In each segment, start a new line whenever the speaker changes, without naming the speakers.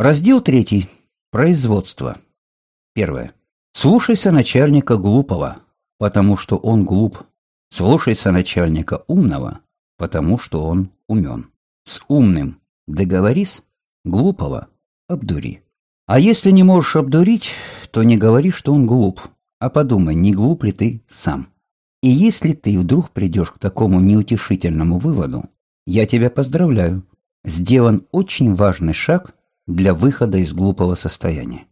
Раздел третий. Производство. Первое. Слушайся начальника глупого, потому что он глуп. Слушайся начальника умного, потому что он умен. С умным договорись, глупого обдури. А если не можешь обдурить, то не говори, что он глуп, а подумай, не глуп ли ты сам. И если ты вдруг придешь к такому неутешительному выводу, я тебя поздравляю. Сделан очень важный шаг для выхода из глупого состояния.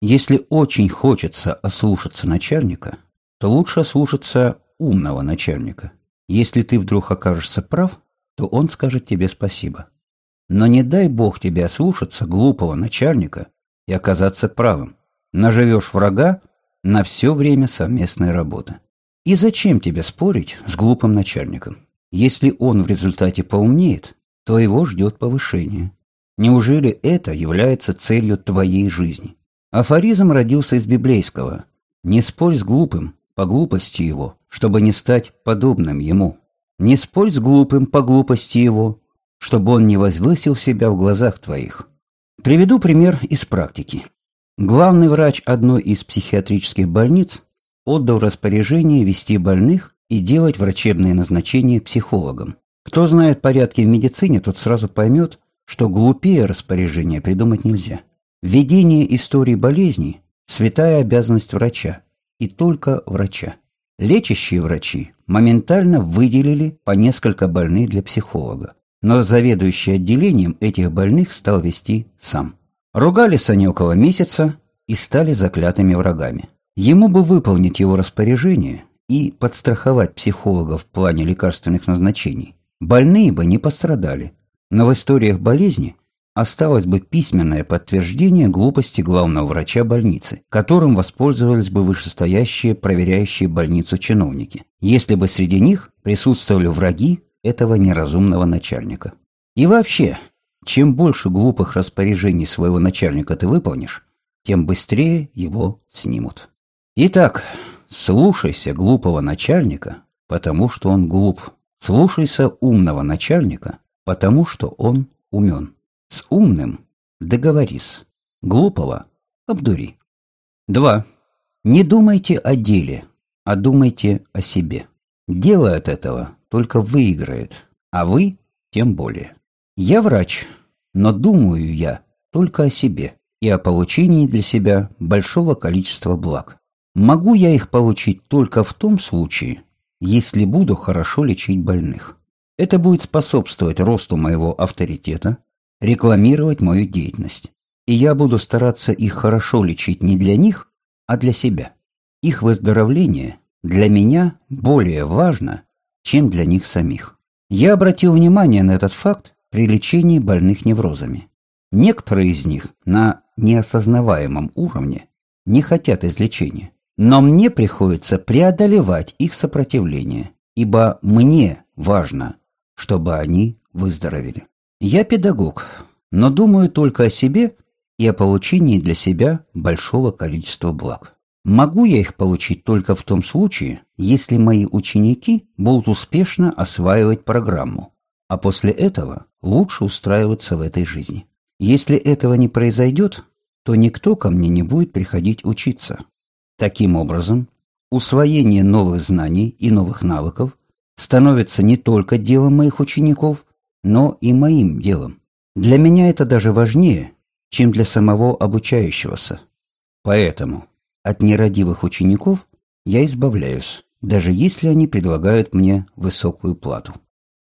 Если очень хочется ослушаться начальника, то лучше ослушаться умного начальника. Если ты вдруг окажешься прав, то он скажет тебе спасибо. Но не дай бог тебе ослушаться глупого начальника и оказаться правым. Наживешь врага на все время совместной работы. И зачем тебе спорить с глупым начальником? Если он в результате поумнеет, то его ждет повышение. Неужели это является целью твоей жизни? Афоризм родился из библейского. Не спорь с глупым по глупости его, чтобы не стать подобным ему. Не спорь с глупым по глупости его, чтобы он не возвысил себя в глазах твоих. Приведу пример из практики. Главный врач одной из психиатрических больниц отдал распоряжение вести больных и делать врачебные назначения психологам. Кто знает порядки в медицине, тот сразу поймет, что глупее распоряжения придумать нельзя. Введение истории болезни – святая обязанность врача, и только врача. Лечащие врачи моментально выделили по несколько больных для психолога, но заведующий отделением этих больных стал вести сам. Ругались они около месяца и стали заклятыми врагами. Ему бы выполнить его распоряжение и подстраховать психолога в плане лекарственных назначений. Больные бы не пострадали, но в историях болезни осталось бы письменное подтверждение глупости главного врача больницы, которым воспользовались бы вышестоящие проверяющие больницу чиновники, если бы среди них присутствовали враги этого неразумного начальника. И вообще, чем больше глупых распоряжений своего начальника ты выполнишь, тем быстрее его снимут. Итак, слушайся глупого начальника, потому что он глуп. Слушайся умного начальника, потому что он умен. С умным договорись, глупого обдури. 2. Не думайте о деле, а думайте о себе. Дело от этого только выиграет, а вы тем более. Я врач, но думаю я только о себе и о получении для себя большого количества благ. Могу я их получить только в том случае, если буду хорошо лечить больных. Это будет способствовать росту моего авторитета, рекламировать мою деятельность. И я буду стараться их хорошо лечить не для них, а для себя. Их выздоровление для меня более важно, чем для них самих. Я обратил внимание на этот факт при лечении больных неврозами. Некоторые из них на неосознаваемом уровне не хотят излечения. Но мне приходится преодолевать их сопротивление, ибо мне важно, чтобы они выздоровели. Я педагог, но думаю только о себе и о получении для себя большого количества благ. Могу я их получить только в том случае, если мои ученики будут успешно осваивать программу, а после этого лучше устраиваться в этой жизни. Если этого не произойдет, то никто ко мне не будет приходить учиться. Таким образом, усвоение новых знаний и новых навыков становится не только делом моих учеников, но и моим делом. Для меня это даже важнее, чем для самого обучающегося. Поэтому от нерадивых учеников я избавляюсь, даже если они предлагают мне высокую плату.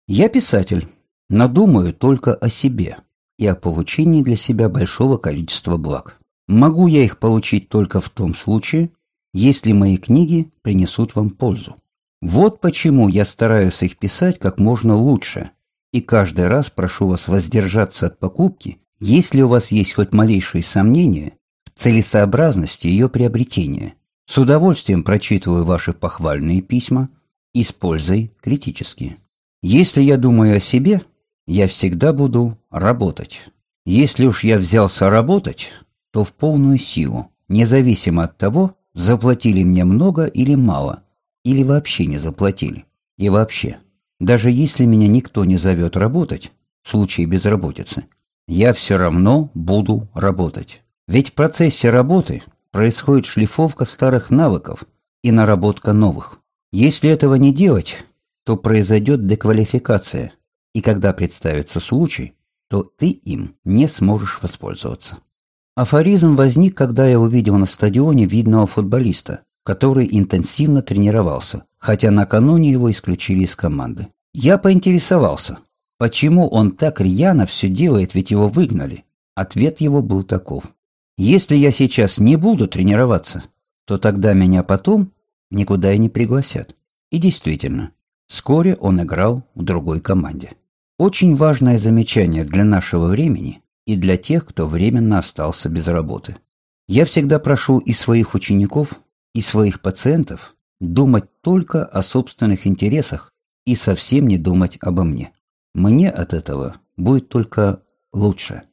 Я писатель, но думаю только о себе и о получении для себя большого количества благ. Могу я их получить только в том случае, если мои книги принесут вам пользу. Вот почему я стараюсь их писать как можно лучше, и каждый раз прошу вас воздержаться от покупки, если у вас есть хоть малейшие сомнения в целесообразности ее приобретения. С удовольствием прочитываю ваши похвальные письма, используй критические. Если я думаю о себе, я всегда буду работать. Если уж я взялся работать, то в полную силу, независимо от того, заплатили мне много или мало, или вообще не заплатили. И вообще, даже если меня никто не зовет работать, в случае безработицы, я все равно буду работать. Ведь в процессе работы происходит шлифовка старых навыков и наработка новых. Если этого не делать, то произойдет деквалификация, и когда представится случай, то ты им не сможешь воспользоваться. Афоризм возник, когда я увидел на стадионе видного футболиста, который интенсивно тренировался, хотя накануне его исключили из команды. Я поинтересовался, почему он так рьяно все делает, ведь его выгнали. Ответ его был таков. Если я сейчас не буду тренироваться, то тогда меня потом никуда и не пригласят. И действительно, вскоре он играл в другой команде. Очень важное замечание для нашего времени и для тех, кто временно остался без работы. Я всегда прошу и своих учеников, и своих пациентов думать только о собственных интересах и совсем не думать обо мне. Мне от этого будет только лучше.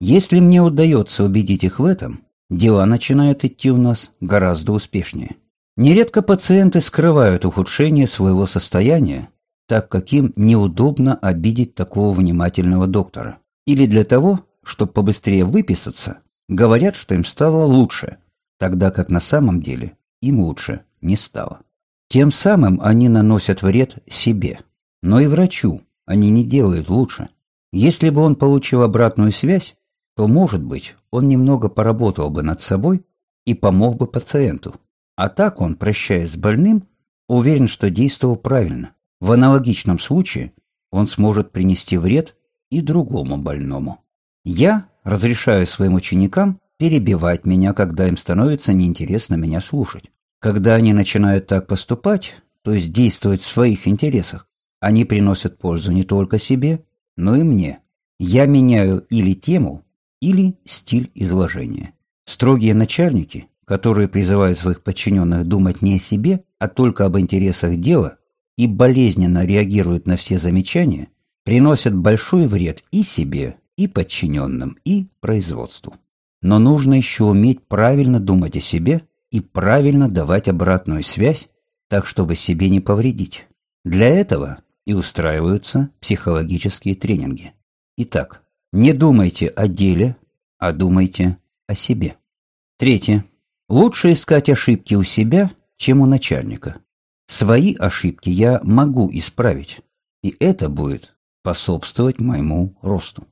Если мне удается убедить их в этом, дела начинают идти у нас гораздо успешнее. Нередко пациенты скрывают ухудшение своего состояния, так как им неудобно обидеть такого внимательного доктора. Или для того, чтобы побыстрее выписаться, говорят, что им стало лучше, тогда как на самом деле им лучше не стало. Тем самым они наносят вред себе. Но и врачу они не делают лучше. Если бы он получил обратную связь, то, может быть, он немного поработал бы над собой и помог бы пациенту. А так он, прощаясь с больным, уверен, что действовал правильно. В аналогичном случае он сможет принести вред и другому больному. Я разрешаю своим ученикам перебивать меня, когда им становится неинтересно меня слушать. Когда они начинают так поступать, то есть действовать в своих интересах, они приносят пользу не только себе, но и мне. Я меняю или тему, или стиль изложения. Строгие начальники, которые призывают своих подчиненных думать не о себе, а только об интересах дела, и болезненно реагируют на все замечания, приносят большой вред и себе, и подчиненным, и производству. Но нужно еще уметь правильно думать о себе и правильно давать обратную связь, так чтобы себе не повредить. Для этого и устраиваются психологические тренинги. Итак, не думайте о деле, а думайте о себе. Третье. Лучше искать ошибки у себя, чем у начальника. Свои ошибки я могу исправить, и это будет способствовать моему росту.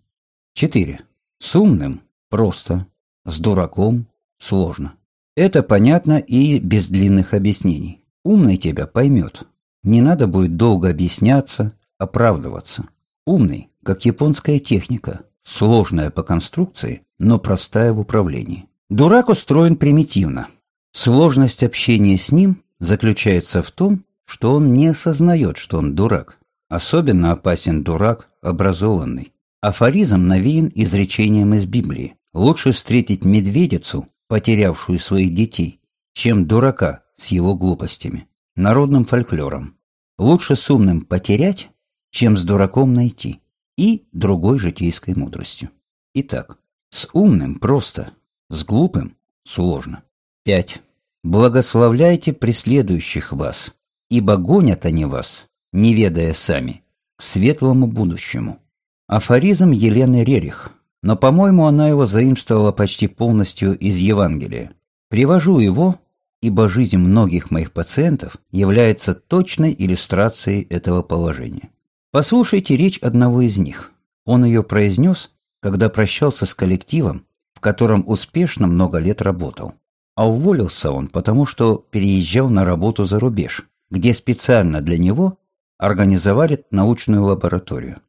4. С умным – просто, с дураком – сложно. Это понятно и без длинных объяснений. Умный тебя поймет. Не надо будет долго объясняться, оправдываться. Умный, как японская техника, сложная по конструкции, но простая в управлении. Дурак устроен примитивно. Сложность общения с ним заключается в том, что он не осознает, что он дурак. Особенно опасен дурак образованный. Афоризм навеян изречением из Библии. Лучше встретить медведицу, потерявшую своих детей, чем дурака с его глупостями. Народным фольклором. Лучше с умным потерять, чем с дураком найти. И другой житейской мудростью. Итак, с умным просто, с глупым сложно. 5. Благословляйте преследующих вас, ибо гонят они вас, не ведая сами, к светлому будущему. Афоризм Елены Рерих, но, по-моему, она его заимствовала почти полностью из Евангелия. Привожу его, ибо жизнь многих моих пациентов является точной иллюстрацией этого положения. Послушайте речь одного из них. Он ее произнес, когда прощался с коллективом, в котором успешно много лет работал. А уволился он, потому что переезжал на работу за рубеж, где специально для него организовали научную лабораторию.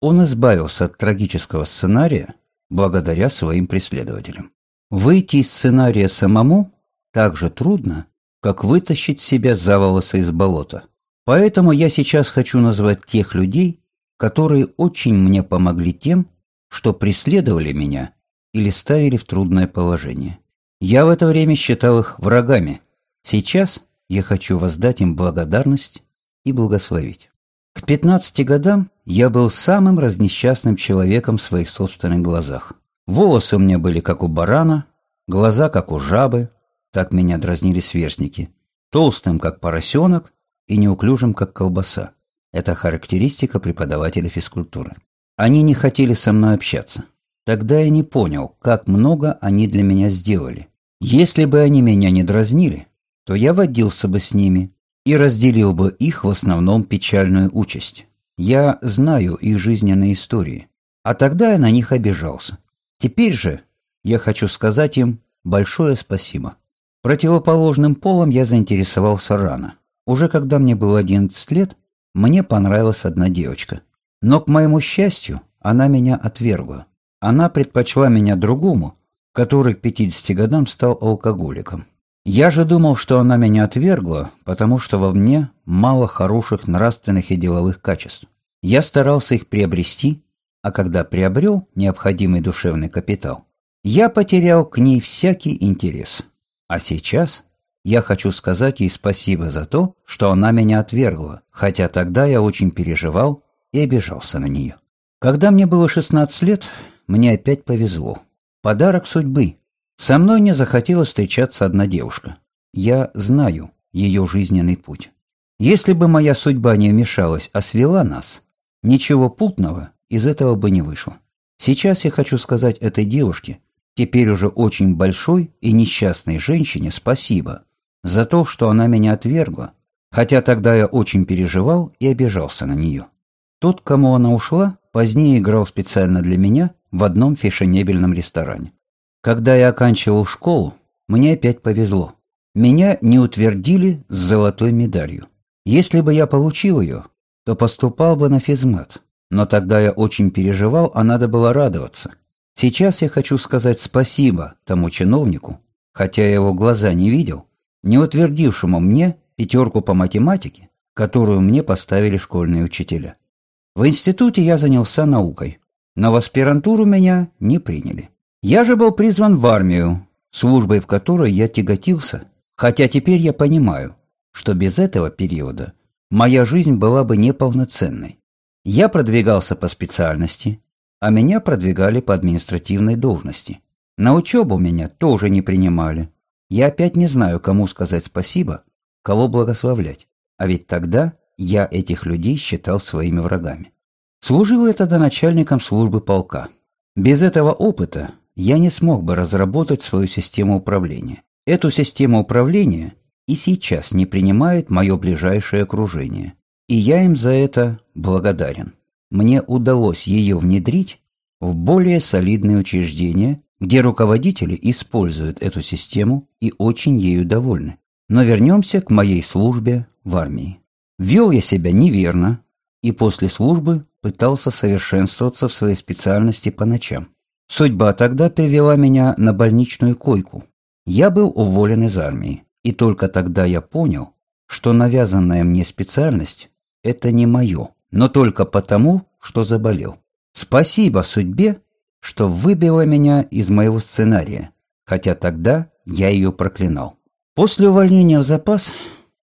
Он избавился от трагического сценария благодаря своим преследователям. Выйти из сценария самому так же трудно, как вытащить себя за волосы из болота. Поэтому я сейчас хочу назвать тех людей, которые очень мне помогли тем, что преследовали меня или ставили в трудное положение. Я в это время считал их врагами. Сейчас я хочу воздать им благодарность и благословить. К 15 годам я был самым разнесчастным человеком в своих собственных глазах. Волосы у меня были как у барана, глаза как у жабы, так меня дразнили сверстники, толстым как поросенок и неуклюжим как колбаса. Это характеристика преподавателя физкультуры. Они не хотели со мной общаться. Тогда я не понял, как много они для меня сделали. Если бы они меня не дразнили, то я водился бы с ними и разделил бы их в основном печальную участь. Я знаю их жизненные истории, а тогда я на них обижался. Теперь же я хочу сказать им большое спасибо. Противоположным полом я заинтересовался рано. Уже когда мне было 11 лет, мне понравилась одна девочка. Но, к моему счастью, она меня отвергла. Она предпочла меня другому, который к 50 годам стал алкоголиком. Я же думал, что она меня отвергла, потому что во мне мало хороших нравственных и деловых качеств. Я старался их приобрести, а когда приобрел необходимый душевный капитал, я потерял к ней всякий интерес. А сейчас я хочу сказать ей спасибо за то, что она меня отвергла, хотя тогда я очень переживал и обижался на нее. Когда мне было 16 лет, мне опять повезло. Подарок судьбы. Со мной не захотела встречаться одна девушка. Я знаю ее жизненный путь. Если бы моя судьба не вмешалась, а свела нас, ничего путного из этого бы не вышло. Сейчас я хочу сказать этой девушке, теперь уже очень большой и несчастной женщине спасибо за то, что она меня отвергла, хотя тогда я очень переживал и обижался на нее. Тот, кому она ушла, позднее играл специально для меня в одном фешенебельном ресторане. Когда я оканчивал школу, мне опять повезло. Меня не утвердили с золотой медалью. Если бы я получил ее, то поступал бы на физмат. Но тогда я очень переживал, а надо было радоваться. Сейчас я хочу сказать спасибо тому чиновнику, хотя я его глаза не видел, не утвердившему мне пятерку по математике, которую мне поставили школьные учителя. В институте я занялся наукой, но в аспирантуру меня не приняли. Я же был призван в армию, службой в которой я тяготился, хотя теперь я понимаю, что без этого периода моя жизнь была бы неполноценной. Я продвигался по специальности, а меня продвигали по административной должности. На учебу меня тоже не принимали. Я опять не знаю, кому сказать спасибо, кого благословлять. А ведь тогда я этих людей считал своими врагами. Служил я тогда начальником службы полка. Без этого опыта я не смог бы разработать свою систему управления. Эту систему управления и сейчас не принимает мое ближайшее окружение. И я им за это благодарен мне удалось ее внедрить в более солидные учреждения, где руководители используют эту систему и очень ею довольны. Но вернемся к моей службе в армии. Вел я себя неверно и после службы пытался совершенствоваться в своей специальности по ночам. Судьба тогда привела меня на больничную койку. Я был уволен из армии, и только тогда я понял, что навязанная мне специальность – это не мое но только потому, что заболел. Спасибо судьбе, что выбила меня из моего сценария, хотя тогда я ее проклинал. После увольнения в запас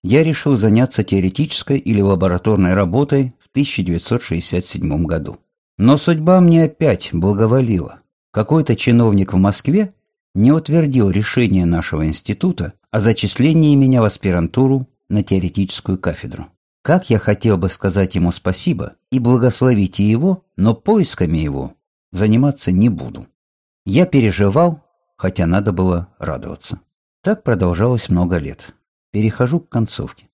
я решил заняться теоретической или лабораторной работой в 1967 году. Но судьба мне опять благоволила. Какой-то чиновник в Москве не утвердил решение нашего института о зачислении меня в аспирантуру на теоретическую кафедру. Как я хотел бы сказать ему спасибо и благословить и его, но поисками его заниматься не буду. Я переживал, хотя надо было радоваться. Так продолжалось много лет. Перехожу к концовке.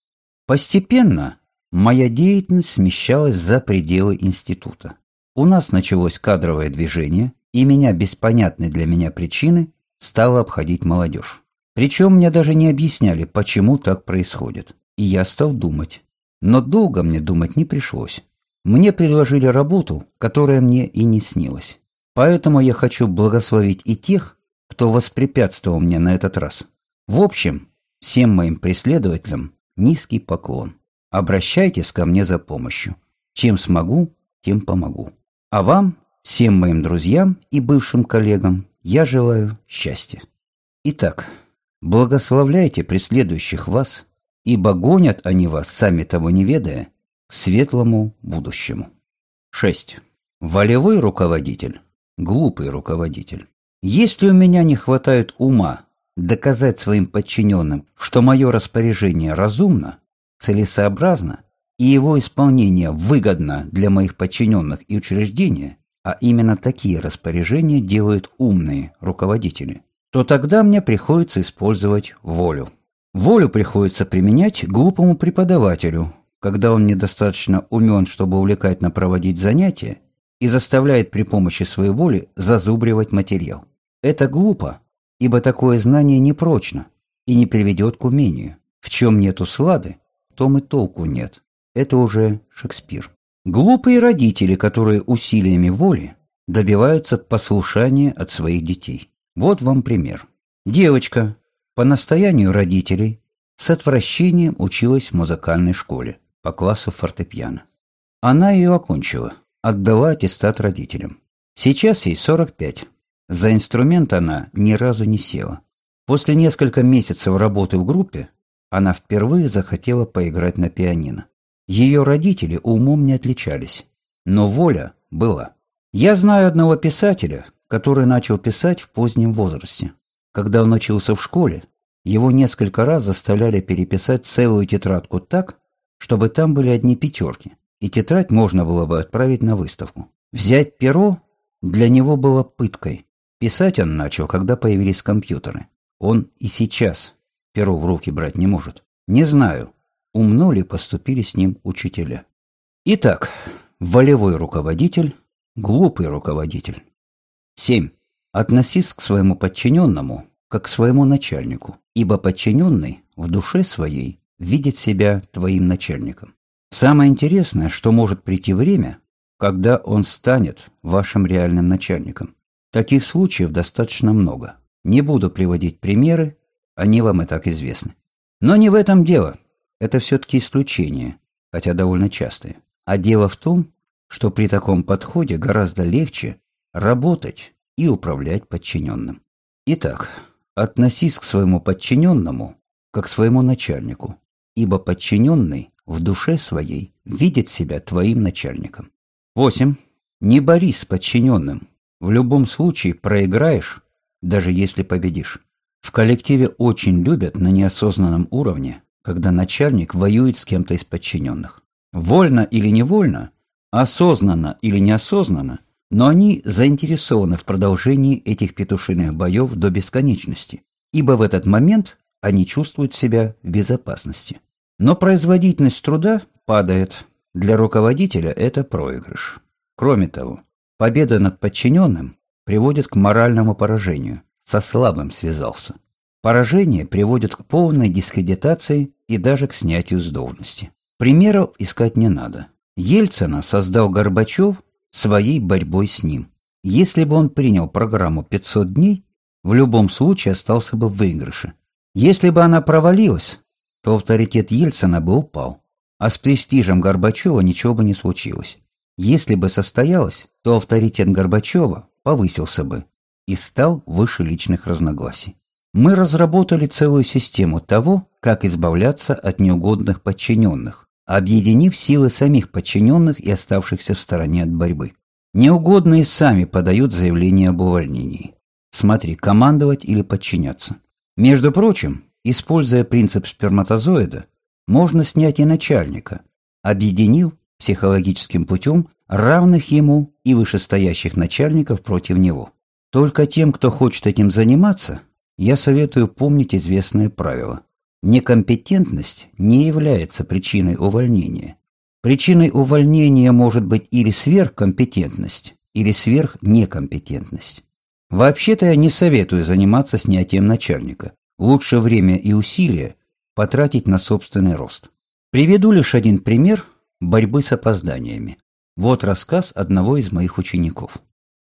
Постепенно моя деятельность смещалась за пределы института. У нас началось кадровое движение, и меня без понятной для меня причины стала обходить молодежь. Причем мне даже не объясняли, почему так происходит. И я стал думать, но долго мне думать не пришлось. Мне предложили работу, которая мне и не снилась. Поэтому я хочу благословить и тех, кто воспрепятствовал мне на этот раз. В общем, всем моим преследователям низкий поклон. Обращайтесь ко мне за помощью. Чем смогу, тем помогу. А вам, всем моим друзьям и бывшим коллегам, я желаю счастья. Итак, благословляйте преследующих вас – ибо гонят они вас, сами того не ведая, к светлому будущему. 6. Волевой руководитель, глупый руководитель. Если у меня не хватает ума доказать своим подчиненным, что мое распоряжение разумно, целесообразно и его исполнение выгодно для моих подчиненных и учреждения, а именно такие распоряжения делают умные руководители, то тогда мне приходится использовать волю. Волю приходится применять глупому преподавателю, когда он недостаточно умен, чтобы увлекательно проводить занятия, и заставляет при помощи своей воли зазубривать материал. Это глупо, ибо такое знание непрочно и не приведет к умению. В чем нет услады, том и толку нет. Это уже Шекспир. Глупые родители, которые усилиями воли добиваются послушания от своих детей. Вот вам пример. Девочка по настоянию родителей с отвращением училась в музыкальной школе по классу фортепиано. Она ее окончила, отдала аттестат родителям. Сейчас ей 45. За инструмент она ни разу не села. После нескольких месяцев работы в группе она впервые захотела поиграть на пианино. Ее родители умом не отличались, но воля была. Я знаю одного писателя, который начал писать в позднем возрасте. Когда он учился в школе, его несколько раз заставляли переписать целую тетрадку так, чтобы там были одни пятерки, и тетрадь можно было бы отправить на выставку. Взять перо для него было пыткой. Писать он начал, когда появились компьютеры. Он и сейчас перо в руки брать не может. Не знаю, умно ли поступили с ним учителя. Итак, волевой руководитель, глупый руководитель. 7. Относись к своему подчиненному, как к своему начальнику, ибо подчиненный в душе своей видит себя твоим начальником. Самое интересное, что может прийти время, когда он станет вашим реальным начальником. Таких случаев достаточно много. Не буду приводить примеры, они вам и так известны. Но не в этом дело это все-таки исключение, хотя довольно частое. А дело в том, что при таком подходе гораздо легче работать и управлять подчиненным. Итак, относись к своему подчиненному как к своему начальнику, ибо подчиненный в душе своей видит себя твоим начальником. 8. Не борись с подчиненным. В любом случае проиграешь, даже если победишь. В коллективе очень любят на неосознанном уровне когда начальник воюет с кем-то из подчиненных. Вольно или невольно, осознанно или неосознанно, но они заинтересованы в продолжении этих петушиных боев до бесконечности, ибо в этот момент они чувствуют себя в безопасности. Но производительность труда падает. Для руководителя это проигрыш. Кроме того, победа над подчиненным приводит к моральному поражению. Со слабым связался. Поражение приводит к полной дискредитации и даже к снятию с должности. Примеров искать не надо. Ельцина создал Горбачев своей борьбой с ним. Если бы он принял программу 500 дней, в любом случае остался бы в выигрыше. Если бы она провалилась, то авторитет Ельцина бы упал, а с престижем Горбачева ничего бы не случилось. Если бы состоялось, то авторитет Горбачева повысился бы и стал выше личных разногласий. Мы разработали целую систему того, как избавляться от неугодных подчиненных, объединив силы самих подчиненных и оставшихся в стороне от борьбы. Неугодные сами подают заявление об увольнении. Смотри, командовать или подчиняться. Между прочим, используя принцип сперматозоида, можно снять и начальника, объединив психологическим путем равных ему и вышестоящих начальников против него. Только тем, кто хочет этим заниматься, я советую помнить известное правило. Некомпетентность не является причиной увольнения. Причиной увольнения может быть или сверхкомпетентность, или сверхнекомпетентность. Вообще-то я не советую заниматься снятием начальника. Лучше время и усилия потратить на собственный рост. Приведу лишь один пример борьбы с опозданиями. Вот рассказ одного из моих учеников.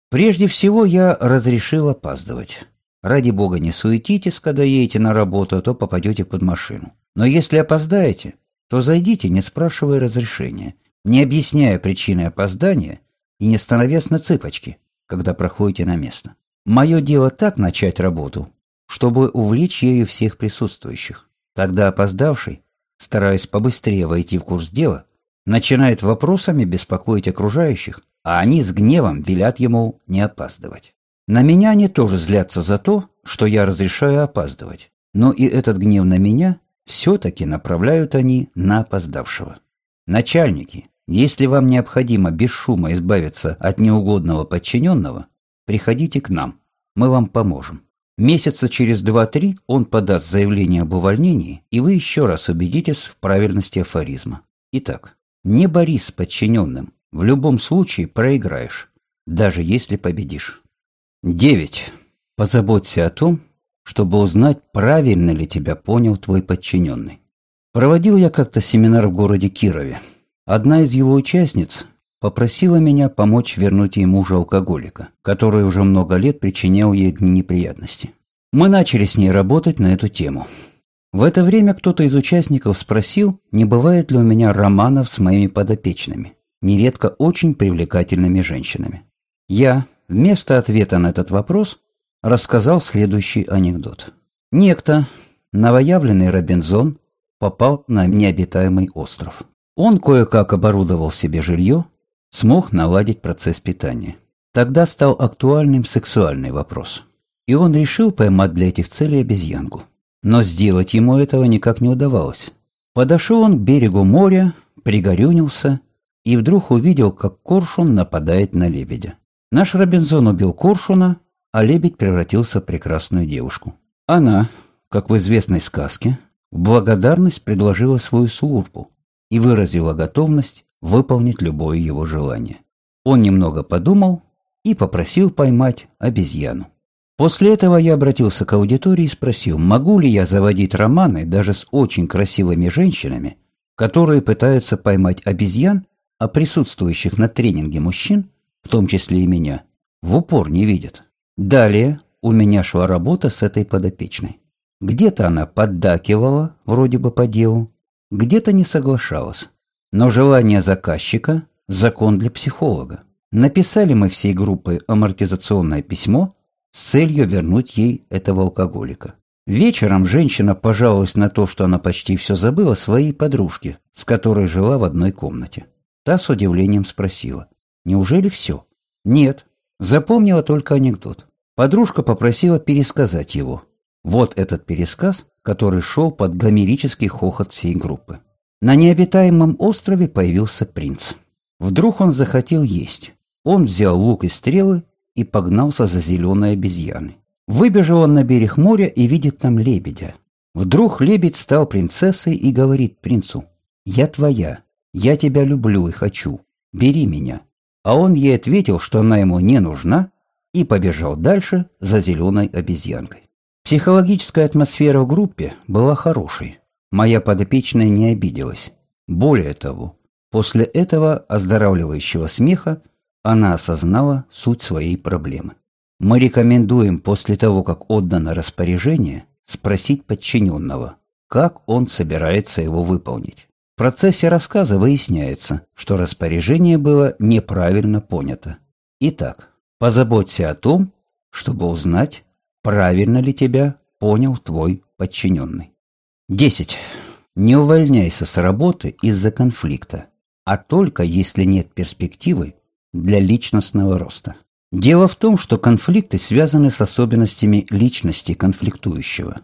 Прежде всего я разрешил опаздывать. Ради бога, не суетитесь, когда едете на работу, а то попадете под машину. Но если опоздаете, то зайдите, не спрашивая разрешения, не объясняя причины опоздания и не становясь на цыпочки, когда проходите на место. Мое дело так начать работу, чтобы увлечь ею всех присутствующих. Тогда опоздавший, стараясь побыстрее войти в курс дела, начинает вопросами беспокоить окружающих, а они с гневом велят ему не опаздывать. На меня они тоже злятся за то, что я разрешаю опаздывать. Но и этот гнев на меня все-таки направляют они на опоздавшего. Начальники, Если вам необходимо без шума избавиться от неугодного подчиненного, приходите к нам, мы вам поможем. Месяца через 2-3 он подаст заявление об увольнении, и вы еще раз убедитесь в правильности афоризма. Итак, не борись с подчиненным, в любом случае проиграешь, даже если победишь. 9. Позаботься о том, чтобы узнать, правильно ли тебя понял твой подчиненный. Проводил я как-то семинар в городе Кирове. Одна из его участниц попросила меня помочь вернуть ей мужа-алкоголика, который уже много лет причинял ей неприятности. Мы начали с ней работать на эту тему. В это время кто-то из участников спросил, не бывает ли у меня романов с моими подопечными, нередко очень привлекательными женщинами. Я, вместо ответа на этот вопрос, рассказал следующий анекдот. Некто, новоявленный Робинзон, попал на необитаемый остров. Он кое-как оборудовал себе жилье, смог наладить процесс питания. Тогда стал актуальным сексуальный вопрос. И он решил поймать для этих целей обезьянку. Но сделать ему этого никак не удавалось. Подошел он к берегу моря, пригорюнился и вдруг увидел, как коршун нападает на лебедя. Наш Робинзон убил коршуна, а лебедь превратился в прекрасную девушку. Она, как в известной сказке, в благодарность предложила свою службу и выразила готовность выполнить любое его желание. Он немного подумал и попросил поймать обезьяну. После этого я обратился к аудитории и спросил, могу ли я заводить романы даже с очень красивыми женщинами, которые пытаются поймать обезьян, а присутствующих на тренинге мужчин, в том числе и меня, в упор не видят. Далее у меня шла работа с этой подопечной. Где-то она поддакивала, вроде бы по делу, где-то не соглашалась. Но желание заказчика – закон для психолога. Написали мы всей группой амортизационное письмо с целью вернуть ей этого алкоголика. Вечером женщина пожаловалась на то, что она почти все забыла своей подружке, с которой жила в одной комнате. Та с удивлением спросила, «Неужели все?» «Нет, Запомнила только анекдот. Подружка попросила пересказать его. Вот этот пересказ, который шел под гомерический хохот всей группы. На необитаемом острове появился принц. Вдруг он захотел есть. Он взял лук и стрелы и погнался за зеленой обезьяной. Выбежал он на берег моря и видит там лебедя. Вдруг лебедь стал принцессой и говорит принцу, «Я твоя, я тебя люблю и хочу, бери меня». А он ей ответил, что она ему не нужна, и побежал дальше за зеленой обезьянкой. Психологическая атмосфера в группе была хорошей. Моя подопечная не обиделась. Более того, после этого оздоравливающего смеха она осознала суть своей проблемы. Мы рекомендуем после того, как отдано распоряжение, спросить подчиненного, как он собирается его выполнить. В процессе рассказа выясняется, что распоряжение было неправильно понято. Итак, позаботься о том, чтобы узнать, правильно ли тебя понял твой подчиненный. 10. Не увольняйся с работы из-за конфликта, а только если нет перспективы для личностного роста. Дело в том, что конфликты связаны с особенностями личности конфликтующего.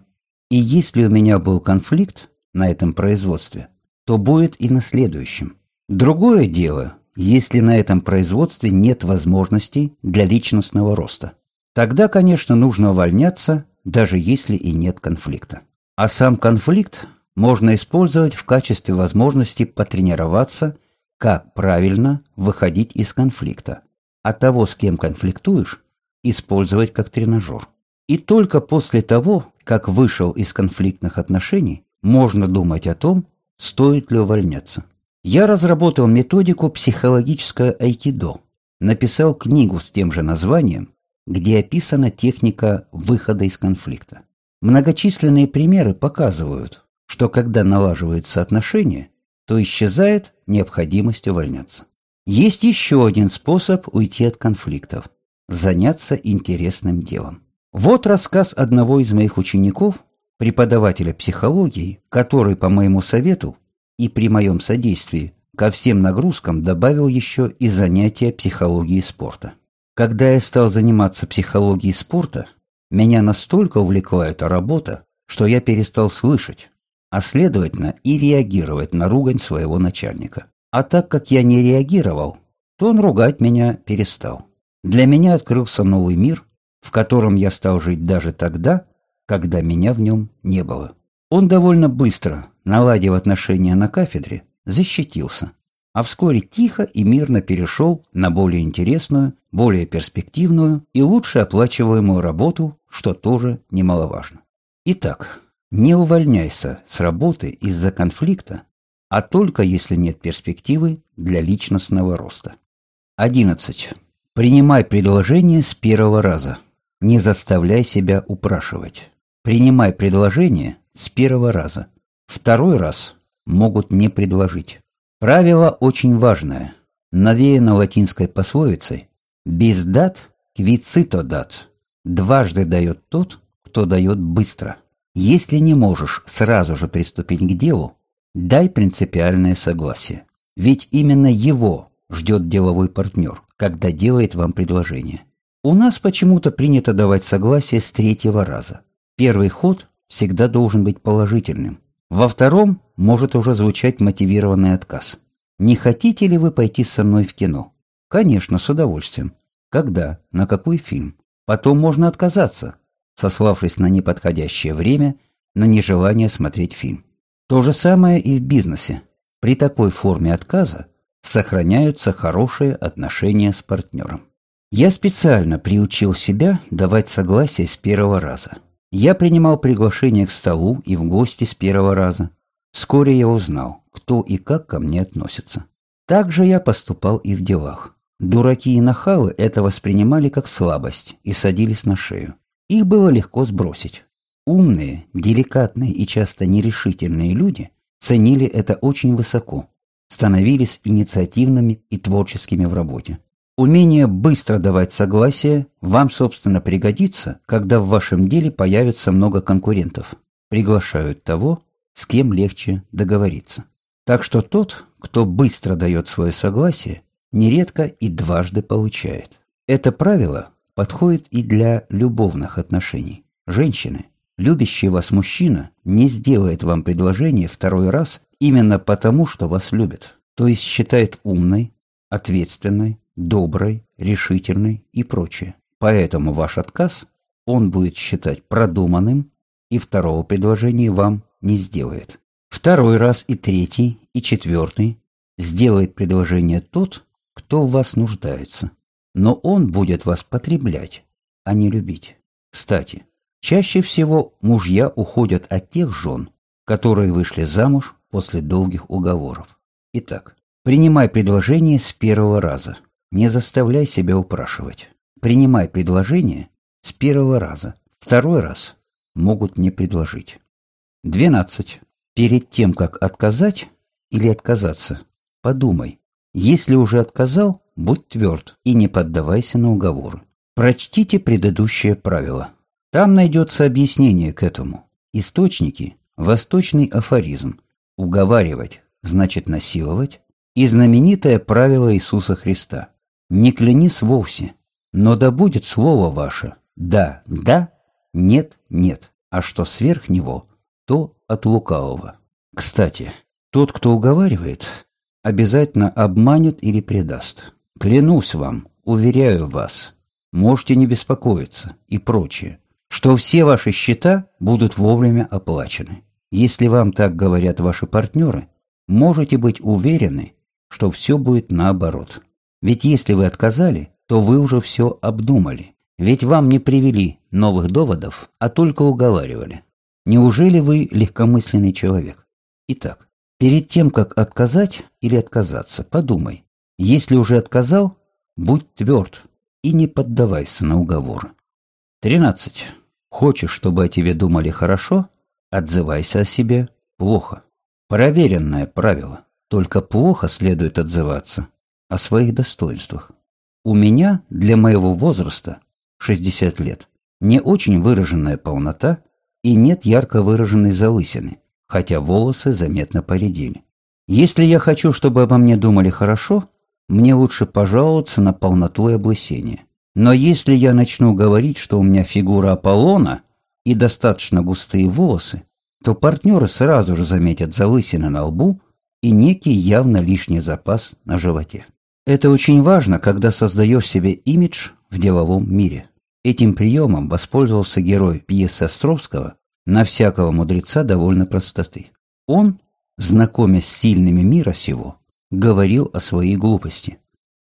И если у меня был конфликт на этом производстве – то будет и на следующем. Другое дело, если на этом производстве нет возможностей для личностного роста. Тогда, конечно, нужно увольняться, даже если и нет конфликта. А сам конфликт можно использовать в качестве возможности потренироваться, как правильно выходить из конфликта, а того, с кем конфликтуешь, использовать как тренажер. И только после того, как вышел из конфликтных отношений, можно думать о том, стоит ли увольняться. Я разработал методику психологическое айкидо, написал книгу с тем же названием, где описана техника выхода из конфликта. Многочисленные примеры показывают, что когда налаживаются отношения, то исчезает необходимость увольняться. Есть еще один способ уйти от конфликтов – заняться интересным делом. Вот рассказ одного из моих учеников, преподавателя психологии, который по моему совету и при моем содействии ко всем нагрузкам добавил еще и занятия психологии спорта. Когда я стал заниматься психологией спорта, меня настолько увлекла эта работа, что я перестал слышать, а следовательно и реагировать на ругань своего начальника. А так как я не реагировал, то он ругать меня перестал. Для меня открылся новый мир, в котором я стал жить даже тогда, когда меня в нем не было. Он довольно быстро, наладив отношения на кафедре, защитился, а вскоре тихо и мирно перешел на более интересную, более перспективную и лучше оплачиваемую работу, что тоже немаловажно. Итак, не увольняйся с работы из-за конфликта, а только если нет перспективы для личностного роста. 11. Принимай предложение с первого раза. Не заставляй себя упрашивать. Принимай предложение с первого раза. Второй раз могут не предложить. Правило очень важное, навеяно латинской пословицей «без дат квицито дат». Дважды дает тот, кто дает быстро. Если не можешь сразу же приступить к делу, дай принципиальное согласие. Ведь именно его ждет деловой партнер, когда делает вам предложение. У нас почему-то принято давать согласие с третьего раза. Первый ход всегда должен быть положительным. Во втором может уже звучать мотивированный отказ. Не хотите ли вы пойти со мной в кино? Конечно, с удовольствием. Когда? На какой фильм? Потом можно отказаться, сославшись на неподходящее время, на нежелание смотреть фильм. То же самое и в бизнесе. При такой форме отказа сохраняются хорошие отношения с партнером. Я специально приучил себя давать согласие с первого раза. Я принимал приглашение к столу и в гости с первого раза. Вскоре я узнал, кто и как ко мне относится. Так же я поступал и в делах. Дураки и нахалы это воспринимали как слабость и садились на шею. Их было легко сбросить. Умные, деликатные и часто нерешительные люди ценили это очень высоко, становились инициативными и творческими в работе. Умение быстро давать согласие вам, собственно, пригодится, когда в вашем деле появится много конкурентов. Приглашают того, с кем легче договориться. Так что тот, кто быстро дает свое согласие, нередко и дважды получает. Это правило подходит и для любовных отношений. Женщины, любящий вас мужчина, не сделает вам предложение второй раз именно потому, что вас любит, то есть считает умной, ответственной, доброй, решительной и прочее. Поэтому ваш отказ он будет считать продуманным и второго предложения вам не сделает. Второй раз и третий, и четвертый сделает предложение тот, кто в вас нуждается. Но он будет вас потреблять, а не любить. Кстати, чаще всего мужья уходят от тех жен, которые вышли замуж после долгих уговоров. Итак, принимай предложение с первого раза – не заставляй себя упрашивать. Принимай предложение с первого раза. Второй раз могут не предложить. 12. Перед тем, как отказать или отказаться, подумай. Если уже отказал, будь тверд и не поддавайся на уговоры. Прочтите предыдущее правило. Там найдется объяснение к этому. Источники – восточный афоризм. Уговаривать – значит насиловать. И знаменитое правило Иисуса Христа. Не клянись вовсе, но да будет слово ваше «да, да», «нет, нет», а что сверх него, то от лукавого. Кстати, тот, кто уговаривает, обязательно обманет или предаст. Клянусь вам, уверяю вас, можете не беспокоиться и прочее, что все ваши счета будут вовремя оплачены. Если вам так говорят ваши партнеры, можете быть уверены, что все будет наоборот. Ведь если вы отказали, то вы уже все обдумали. Ведь вам не привели новых доводов, а только уговаривали. Неужели вы легкомысленный человек? Итак, перед тем, как отказать или отказаться, подумай. Если уже отказал, будь тверд и не поддавайся на уговоры. 13. Хочешь, чтобы о тебе думали хорошо? Отзывайся о себе плохо. Проверенное правило. Только плохо следует отзываться, о своих достоинствах. У меня, для моего возраста, 60 лет, не очень выраженная полнота и нет ярко выраженной залысины, хотя волосы заметно поредели. Если я хочу, чтобы обо мне думали хорошо, мне лучше пожаловаться на полноту и облысение. Но если я начну говорить, что у меня фигура Аполлона и достаточно густые волосы, то партнеры сразу же заметят залысины на лбу и некий явно лишний запас на животе. Это очень важно, когда создаешь себе имидж в деловом мире. Этим приемом воспользовался герой пьесы Островского на всякого мудреца довольно простоты. Он, знакомясь с сильными мира сего, говорил о своей глупости.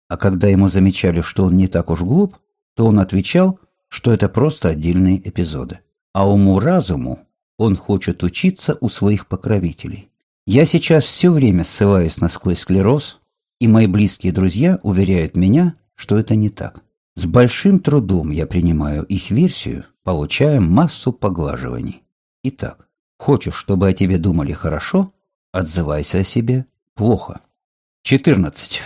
А когда ему замечали, что он не так уж глуп, то он отвечал, что это просто отдельные эпизоды. А уму-разуму он хочет учиться у своих покровителей. Я сейчас все время ссылаюсь на свой склероз, и мои близкие друзья уверяют меня, что это не так. С большим трудом я принимаю их версию, получая массу поглаживаний. Итак, хочешь, чтобы о тебе думали хорошо, отзывайся о себе плохо. 14.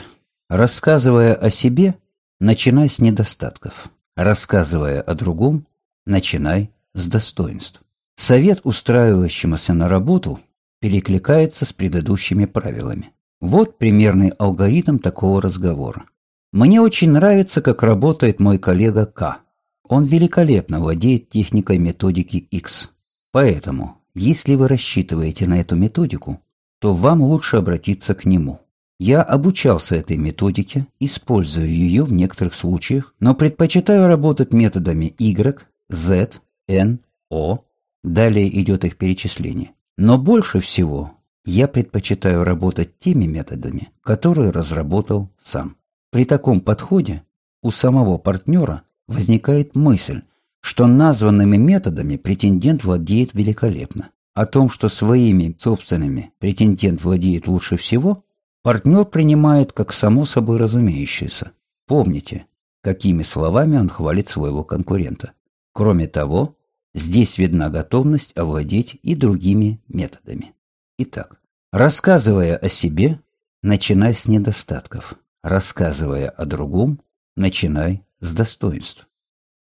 Рассказывая о себе, начинай с недостатков. Рассказывая о другом, начинай с достоинств. Совет, устраивающемуся на работу, перекликается с предыдущими правилами. Вот примерный алгоритм такого разговора. Мне очень нравится, как работает мой коллега К. Он великолепно владеет техникой методики X. Поэтому, если вы рассчитываете на эту методику, то вам лучше обратиться к нему. Я обучался этой методике, использую ее в некоторых случаях, но предпочитаю работать методами Y, Z, N, O. Далее идет их перечисление. Но больше всего я предпочитаю работать теми методами, которые разработал сам. При таком подходе у самого партнера возникает мысль, что названными методами претендент владеет великолепно. О том, что своими собственными претендент владеет лучше всего, партнер принимает как само собой разумеющееся. Помните, какими словами он хвалит своего конкурента. Кроме того, здесь видна готовность овладеть и другими методами. Итак, рассказывая о себе, начинай с недостатков. Рассказывая о другом, начинай с достоинств.